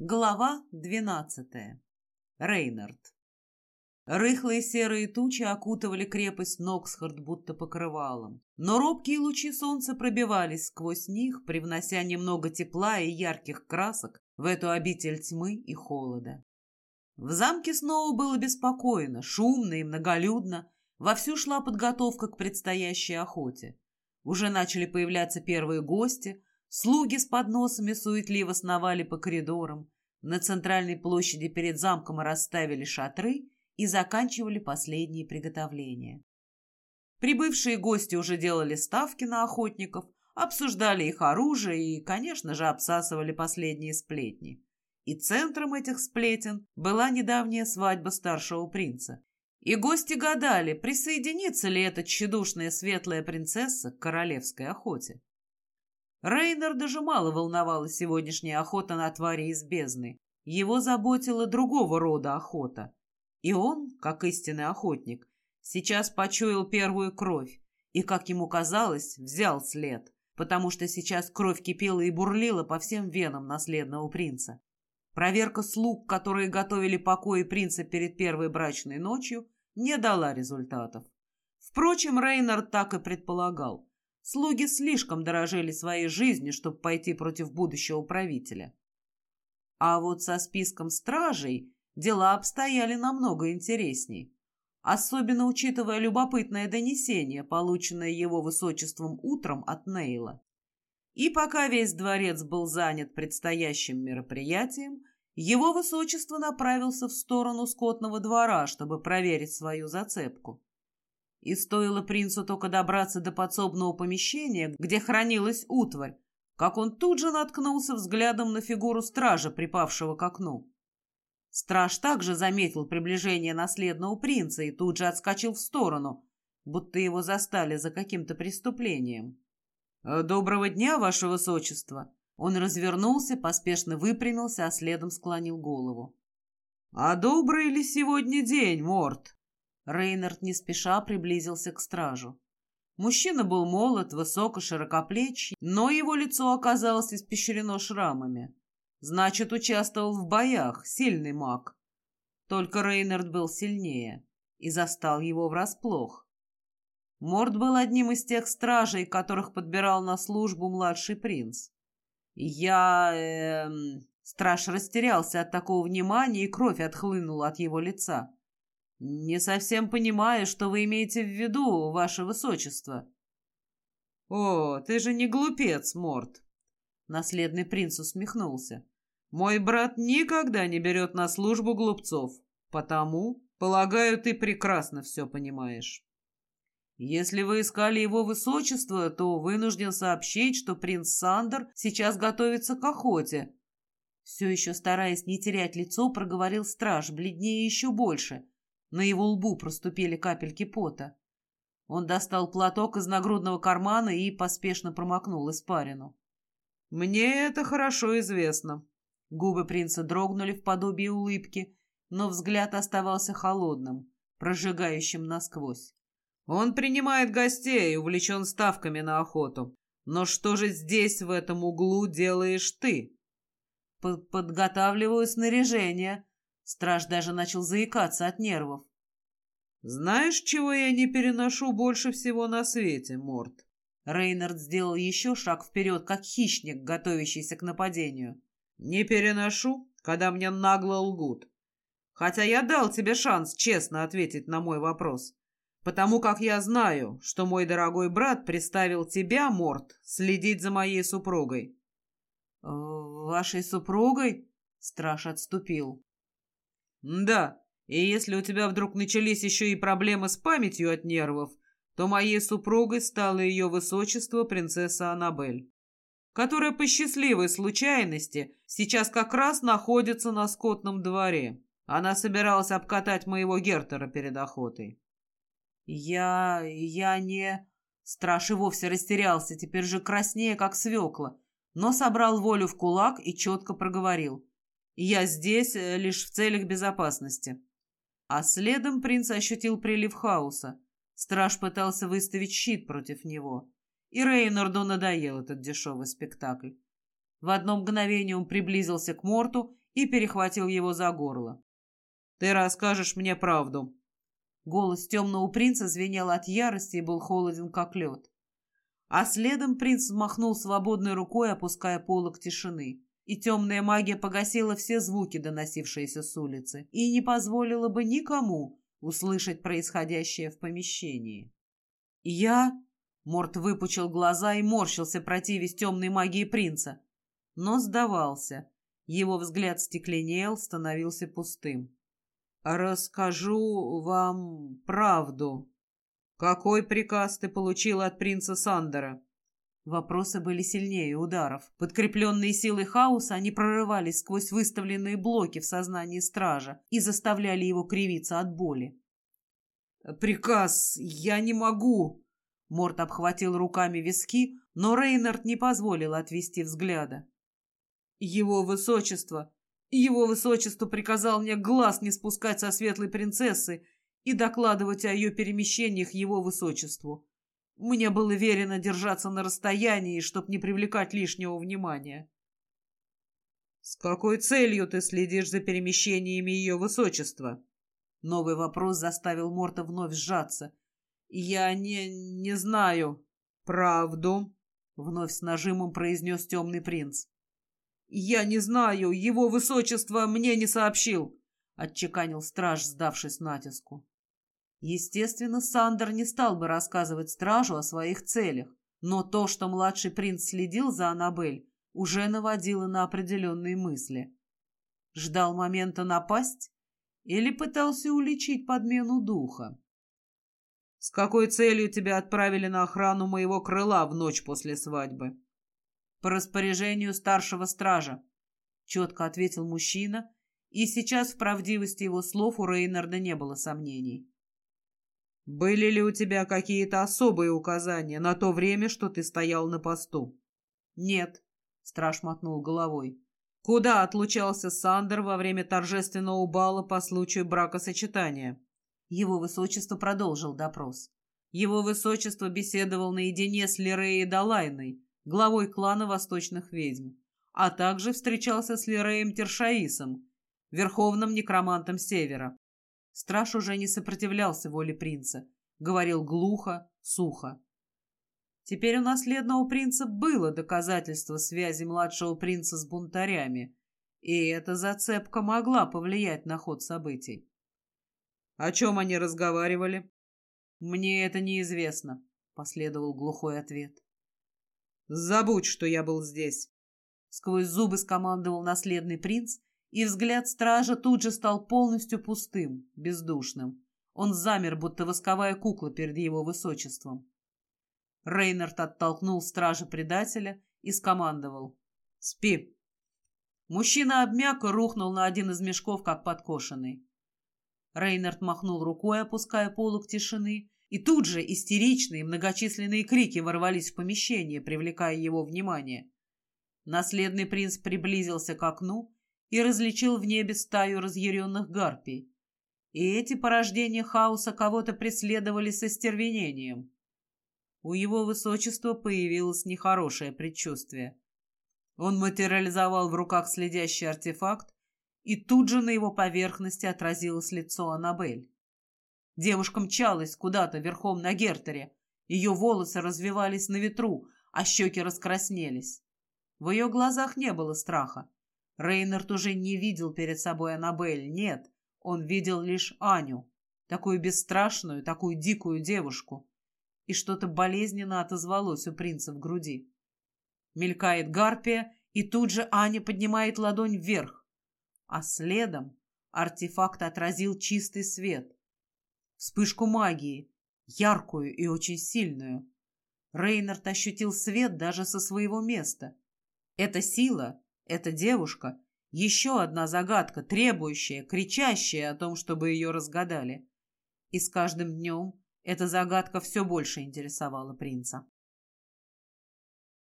Глава двенадцатая. Рейнард. Рыхлые серые тучи окутывали крепость Ноксхард будто покрывалом, но робкие лучи солнца пробивались сквозь них, привнося немного тепла и ярких красок в эту обитель тьмы и холода. В замке снова было беспокойно, шумно и многолюдно, вовсю шла подготовка к предстоящей охоте. Уже начали появляться первые гости, Слуги с подносами суетливо сновали по коридорам. На центральной площади перед замком расставили шатры и заканчивали последние приготовления. Прибывшие гости уже делали ставки на охотников, обсуждали их оружие и, конечно же, обсасывали последние сплетни. И центром этих сплетен была недавняя свадьба старшего принца. И гости гадали, присоединится ли эта тщедушная светлая принцесса к королевской охоте. Рейнер даже мало волновала сегодняшняя охота на твари из бездны. Его заботила другого рода охота. И он, как истинный охотник, сейчас почуял первую кровь и, как ему казалось, взял след, потому что сейчас кровь кипела и бурлила по всем венам наследного принца. Проверка слуг, которые готовили покои принца перед первой брачной ночью, не дала результатов. Впрочем, Рейнер так и предполагал. Слуги слишком дорожили своей жизнью, чтобы пойти против будущего правителя. А вот со списком стражей дела обстояли намного интересней, особенно учитывая любопытное донесение, полученное его высочеством утром от Нейла. И пока весь дворец был занят предстоящим мероприятием, его высочество направился в сторону скотного двора, чтобы проверить свою зацепку. И стоило принцу только добраться до подсобного помещения, где хранилась утварь, как он тут же наткнулся взглядом на фигуру стража, припавшего к окну. Страж также заметил приближение наследного принца и тут же отскочил в сторону, будто его застали за каким-то преступлением. «Э, «Доброго дня, ваше высочество!» Он развернулся, поспешно выпрямился, а следом склонил голову. «А добрый ли сегодня день, Морт?» Рейнард не спеша приблизился к стражу. Мужчина был молод, высоко, широкоплечий, но его лицо оказалось испещрено шрамами. Значит, участвовал в боях, сильный маг. Только Рейнард был сильнее и застал его врасплох. Морд был одним из тех стражей, которых подбирал на службу младший принц. Я... Эм... Страж растерялся от такого внимания, и кровь отхлынула от его лица. «Не совсем понимаю, что вы имеете в виду, ваше высочество». «О, ты же не глупец, Морт!» Наследный принц усмехнулся. «Мой брат никогда не берет на службу глупцов, потому, полагаю, ты прекрасно все понимаешь». «Если вы искали его высочество, то вынужден сообщить, что принц Сандер сейчас готовится к охоте». Все еще стараясь не терять лицо, проговорил страж, бледнее еще больше – на его лбу проступили капельки пота. Он достал платок из нагрудного кармана и поспешно промокнул испарину. «Мне это хорошо известно». Губы принца дрогнули в подобии улыбки, но взгляд оставался холодным, прожигающим насквозь. «Он принимает гостей и увлечен ставками на охоту. Но что же здесь, в этом углу, делаешь ты?» Под «Подготавливаю снаряжение», Страж даже начал заикаться от нервов. «Знаешь, чего я не переношу больше всего на свете, Морт?» Рейнард сделал еще шаг вперед, как хищник, готовящийся к нападению. «Не переношу, когда мне нагло лгут. Хотя я дал тебе шанс честно ответить на мой вопрос, потому как я знаю, что мой дорогой брат приставил тебя, Морт, следить за моей супругой». «Вашей супругой?» Страж отступил. «Да, и если у тебя вдруг начались еще и проблемы с памятью от нервов, то моей супругой стало ее высочество принцесса Аннабель, которая по счастливой случайности сейчас как раз находится на скотном дворе. Она собиралась обкатать моего Гертера перед охотой». «Я... я не...» Страж и вовсе растерялся, теперь же краснее, как свекла, но собрал волю в кулак и четко проговорил. Я здесь э, лишь в целях безопасности. А следом принц ощутил прилив хаоса. Страж пытался выставить щит против него. И Рейнарду надоел этот дешевый спектакль. В одно мгновение он приблизился к Морту и перехватил его за горло. «Ты расскажешь мне правду». Голос темного принца звенел от ярости и был холоден, как лед. А следом принц взмахнул свободной рукой, опуская полок тишины. И темная магия погасила все звуки, доносившиеся с улицы, и не позволила бы никому услышать происходящее в помещении. «Я...» — Морт выпучил глаза и морщился, противясь темной магии принца. Но сдавался. Его взгляд стекленел, становился пустым. «Расскажу вам правду. Какой приказ ты получил от принца Сандера?» Вопросы были сильнее ударов. Подкрепленные силой хаоса, они прорывались сквозь выставленные блоки в сознании стража и заставляли его кривиться от боли. «Приказ! Я не могу!» Морт обхватил руками виски, но Рейнард не позволил отвести взгляда. «Его высочество! Его высочество приказал мне глаз не спускать со светлой принцессы и докладывать о ее перемещениях его высочеству. Мне было верено держаться на расстоянии, чтобы не привлекать лишнего внимания. «С какой целью ты следишь за перемещениями ее высочества?» Новый вопрос заставил Морта вновь сжаться. «Я не... не знаю. Правду?» Вновь с нажимом произнес темный принц. «Я не знаю. Его высочество мне не сообщил», — отчеканил страж, сдавшись натиску. Естественно, Сандер не стал бы рассказывать стражу о своих целях, но то, что младший принц следил за Аннабель, уже наводило на определенные мысли. Ждал момента напасть или пытался уличить подмену духа? «С какой целью тебя отправили на охрану моего крыла в ночь после свадьбы?» «По распоряжению старшего стража», — четко ответил мужчина, и сейчас в правдивости его слов у Рейнарда не было сомнений. «Были ли у тебя какие-то особые указания на то время, что ты стоял на посту?» «Нет», — страж мотнул головой. «Куда отлучался Сандер во время торжественного бала по случаю бракосочетания?» Его высочество продолжил допрос. Его высочество беседовал наедине с Лиреей Далайной, главой клана Восточных Ведьм, а также встречался с Лиреем Тершаисом, верховным некромантом Севера. Страж уже не сопротивлялся воле принца. Говорил глухо, сухо. Теперь у наследного принца было доказательство связи младшего принца с бунтарями, и эта зацепка могла повлиять на ход событий. «О чем они разговаривали?» «Мне это неизвестно», — последовал глухой ответ. «Забудь, что я был здесь», — сквозь зубы скомандовал наследный принц и взгляд стража тут же стал полностью пустым, бездушным. Он замер, будто восковая кукла перед его высочеством. Рейнард оттолкнул стража предателя и скомандовал. «Спи!» Мужчина обмяк и рухнул на один из мешков, как подкошенный. Рейнард махнул рукой, опуская полок тишины, и тут же истеричные многочисленные крики ворвались в помещение, привлекая его внимание. Наследный принц приблизился к окну и различил в небе стаю разъяренных гарпий. И эти порождения хаоса кого-то преследовали со стервенением. У его высочества появилось нехорошее предчувствие. Он материализовал в руках следящий артефакт, и тут же на его поверхности отразилось лицо Аннабель. Девушка мчалась куда-то верхом на Гертере. Ее волосы развивались на ветру, а щеки раскраснелись. В ее глазах не было страха, Рейнард уже не видел перед собой Аннабель, нет, он видел лишь Аню, такую бесстрашную, такую дикую девушку. И что-то болезненно отозвалось у принца в груди. Мелькает гарпия, и тут же Аня поднимает ладонь вверх. А следом артефакт отразил чистый свет. Вспышку магии, яркую и очень сильную. Рейнард ощутил свет даже со своего места. Эта сила эта девушка — еще одна загадка, требующая, кричащая о том, чтобы ее разгадали. И с каждым днем эта загадка все больше интересовала принца.